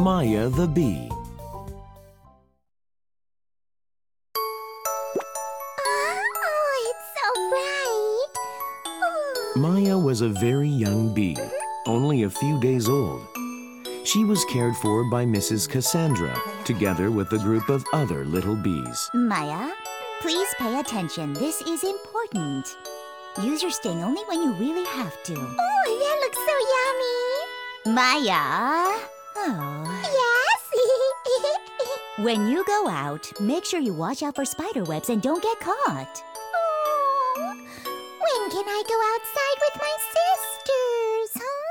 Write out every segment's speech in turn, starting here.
Maya the Bee. Oh, it's so bright. Maya was a very young bee, only a few days old. She was cared for by Mrs. Cassandra, together with a group of other little bees. Maya, please pay attention. This is important. Use your sting only when you really have to. Oh, that looks so yummy. Maya! Oh. Yes. When you go out, make sure you watch out for spider webs and don't get caught. oh. When can I go outside with my sisters, huh?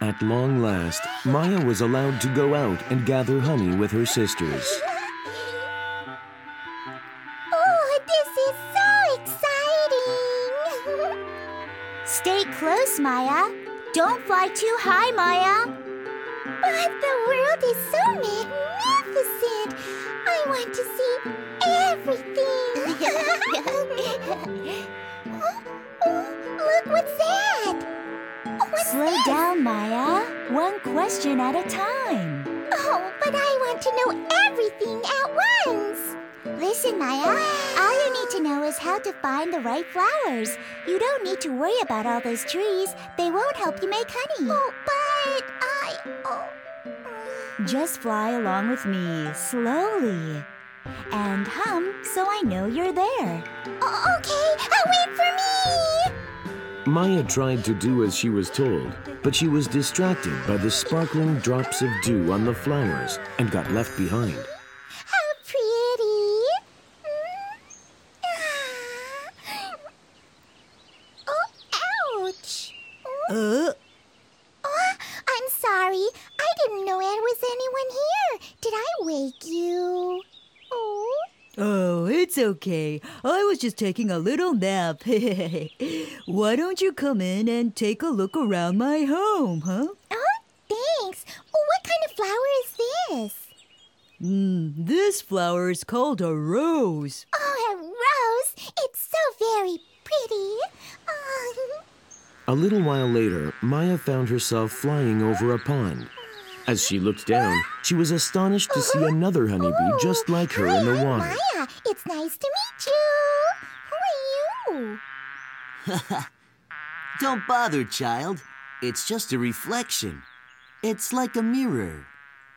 At long last, Maya was allowed to go out and gather honey with her sisters. Oh, this is so exciting. Stay close, Maya. Don't fly too high, Maya. But the world is so magnificent. I want to see everything. oh, oh, look, what's that? Oh, what's Slow this? down, Maya. One question at a time. Oh, but I want to know everything at once. Listen, Maya. All you need to know is how to find the right flowers. You don't need to worry about all those trees. They won't help you make honey. Oh, but I. Oh. Just fly along with me, slowly. And hum so I know you're there. oh okay, wait for me. Maya tried to do as she was told, but she was distracted by the sparkling drops of dew on the flowers and got left behind. How pretty. Mm. Oh, ouch. Uh, Oh, I'm sorry. I didn't know there was anyone here. Did I wake you? Oh. Oh, it's okay. I was just taking a little nap. Why don't you come in and take a look around my home, huh? Oh, thanks. Oh, what kind of flower is this? Mm, this flower is called a rose. Oh, a rose. It's so very pretty. Oh. A little while later, Maya found herself flying over a pond. As she looked down, she was astonished to see another honeybee just like her in the Hi, water. Maya. It's nice to meet you. Who are you? Don't bother, child. It's just a reflection. It's like a mirror.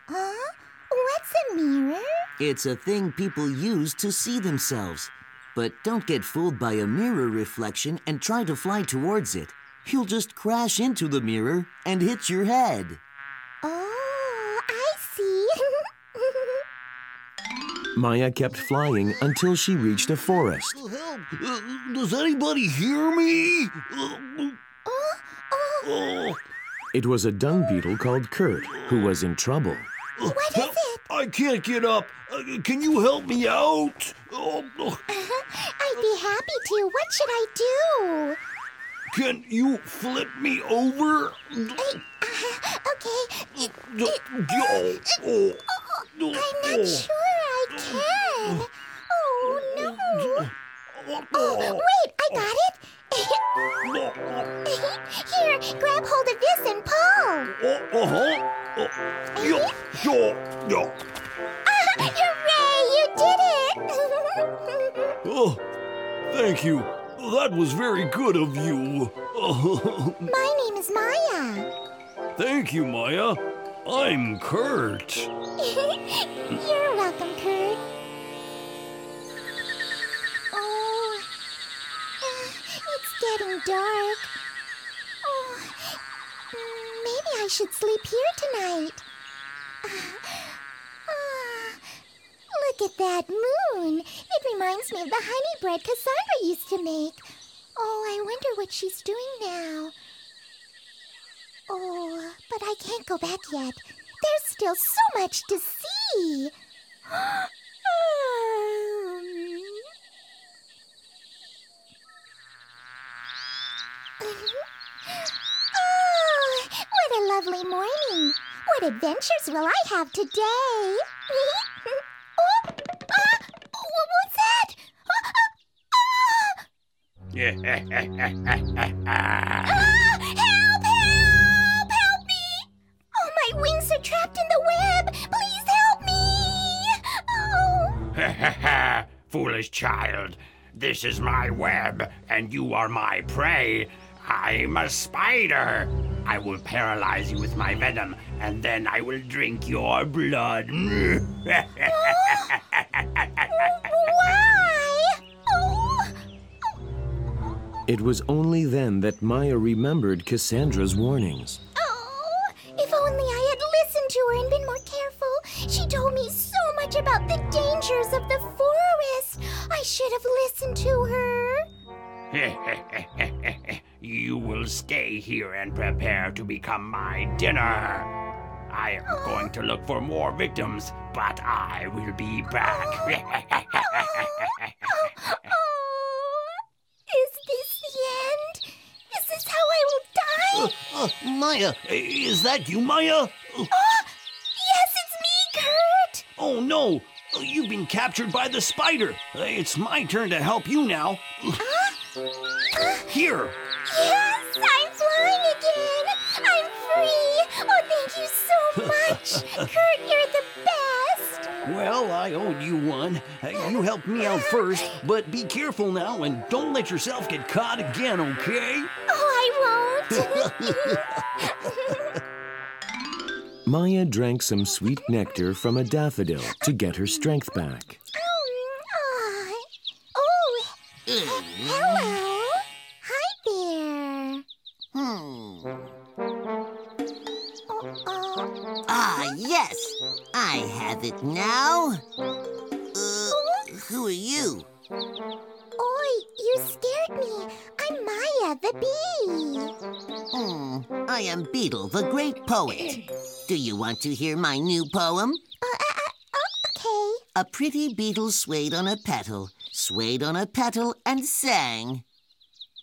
Huh? What's a mirror? It's a thing people use to see themselves. But don't get fooled by a mirror reflection and try to fly towards it. You'll just crash into the mirror and hit your head. Maya kept flying until she reached a forest. Help! Uh, does anybody hear me? Uh, oh, oh, oh, It was a dung beetle called Kurt who was in trouble. what is it? I can't get up. Uh, can you help me out? Oh, oh, I'd be happy to. What should I do? can you flip me over? I, uh, okay. Oh, oh, I'm not sure Can. Oh, no. Oh, wait, I got it. Here, grab hold of this and pull. Uh-huh. Oh, yo, yo, yo. Ah, hooray, you did it. Oh, thank you. That was very good of you. My name is Maya. thank you, Maya. I'm Kurt. You're welcome, getting dark. Oh, maybe I should sleep here tonight. Ah, look at that moon. It reminds me of the honey bread Cassandra used to make. Oh, I wonder what she's doing now. Oh, but I can't go back yet. There's still so much to see. oh, what a lovely morning. What adventures will I have today? oh, ah, what's that? Ah, ah. ah, help, help, help me! Oh, my wings are trapped in the web. Please help me! Oh. Foolish child, this is my web, and you are my prey. I'm a spider. I will paralyze you with my venom, and then I will drink your blood. Why? Oh. It was only then that Maya remembered Cassandra's warnings. Oh, if only I had listened to her and been more careful. She told me so much about the dangers of the forest. I should have listened to her. and prepare to become my dinner. I am going to look for more victims, but I will be back. Oh, is this the end? Is this how I will die? Uh, Maya, is that you, Maya? Oh, yes, it's me, Kurt. Oh no, you've been captured by the spider. It's my turn to help you now. Here. Kurt, you're the best. Well, I owed you one. Uh, You helped me out first, but be careful now and don't let yourself get caught again, okay? Oh, I won't. Maya drank some sweet nectar from a daffodil to get her strength back. Ah. oh, hello. Hi there. Hmm. Oh, yes. I have it now. Uh, who are you? Oi, you scared me. I'm Maya, the bee. Hmm. I am Beetle, the great poet. Do you want to hear my new poem? Uh, uh, uh, oh, okay. A pretty beetle swayed on a petal, swayed on a petal, and sang.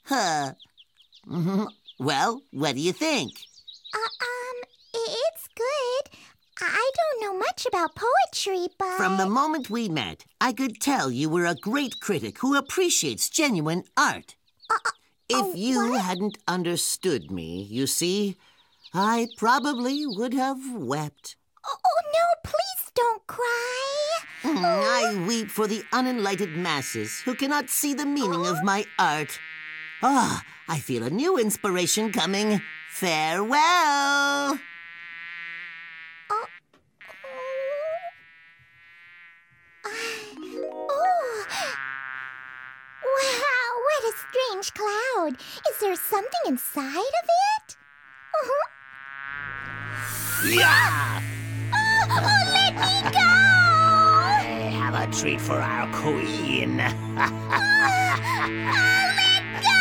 Huh. Well, what do you think? Uh, um, it's good. I don't know much about poetry, but. From the moment we met, I could tell you were a great critic who appreciates genuine art. if oh, you what? hadn't understood me, you see, I probably would have wept. Oh, oh, no, please don't cry. Mm, I weep for the unenlightened masses who cannot see the meaning of my art. Ah, I feel a new inspiration coming. Farewell! A strange cloud. Is there something inside of it? Uh-huh. yeah! Ah! Oh, oh, let me go! I have a treat for our queen. Ah! Oh, let go!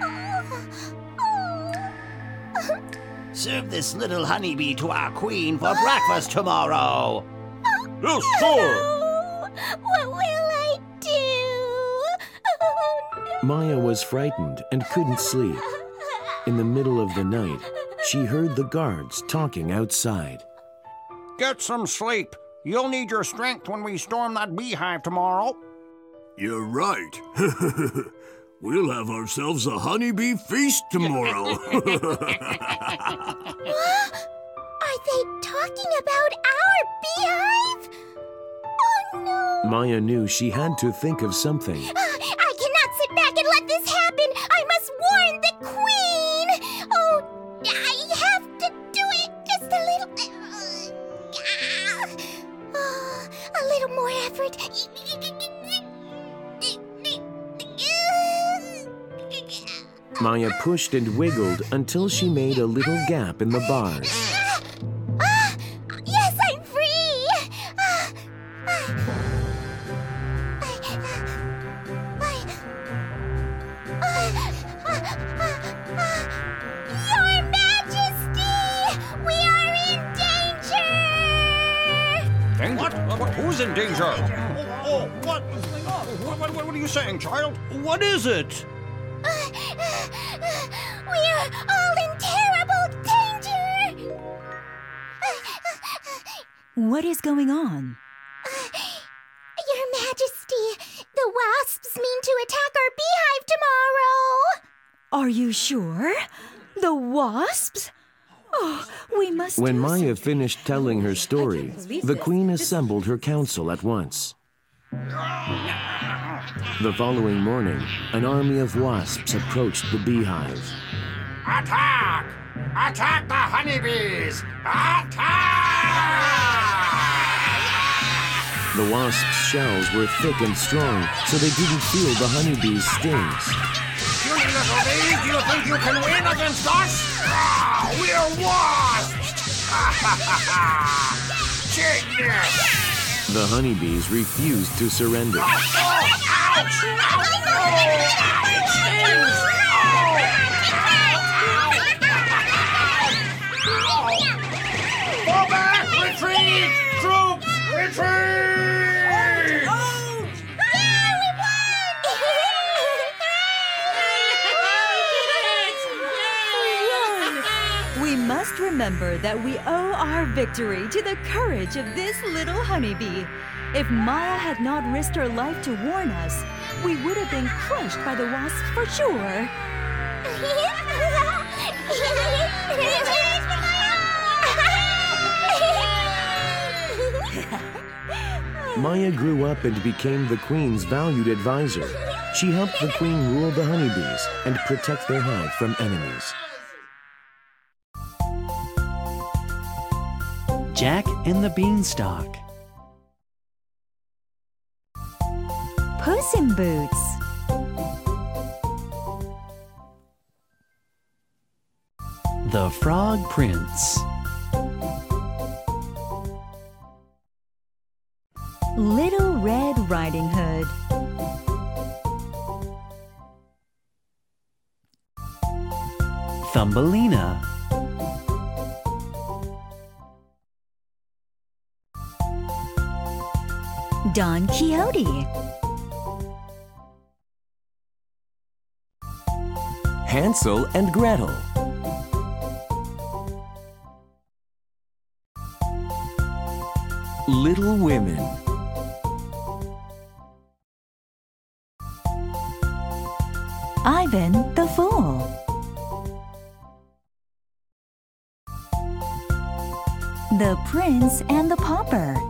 Ah! Oh. Serve this little honeybee to our queen for breakfast tomorrow. Yes, sir. Oh, what will I do? Oh, no. Maya was frightened and couldn't sleep. In the middle of the night, she heard the guards talking outside. Get some sleep. You'll need your strength when we storm that beehive tomorrow. You're right. we'll have ourselves a honeybee feast tomorrow. They talking about our beehive? Oh no! Maya knew she had to think of something. I cannot sit back and let this happen! I must warn the queen! Oh, I have to do it just a little. Ah, a little more effort. Maya pushed and wiggled until she made a little gap in the bars. Your Majesty! We are in danger! What? What? Who's in danger? Oh, oh, oh, what? Oh, what, what? What are you saying, child? what is it? We are all in terrible danger! What is going on? Your Majesty, the wasps mean to attack our beehive tomorrow! Are you sure? The wasps? Oh, We must. When Maya something. finished telling her story, the this. queen assembled her council at once. The following morning, an army of wasps approached the beehive. Attack! Attack the honeybees! Attack! The wasps' shells were thick and strong, so they didn't feel the honeybees' stings. Puny little bees, you think you can win against us? Ah, we're wasps! Take this! The honeybees refused to surrender. Fall remember that we owe our victory to the courage of this little honeybee. If Maya had not risked her life to warn us, we would have been crushed by the wasps for sure. Maya grew up and became the queen's valued advisor. She helped the queen rule the honeybees and protect their hive from enemies. Jack and the Beanstalk. Puss in Boots. The Frog Prince. Little Red Riding Hood. Thumbelina. Don Quixote. Hansel and Gretel. Little Women. Ivan the Fool. The Prince and the Pauper.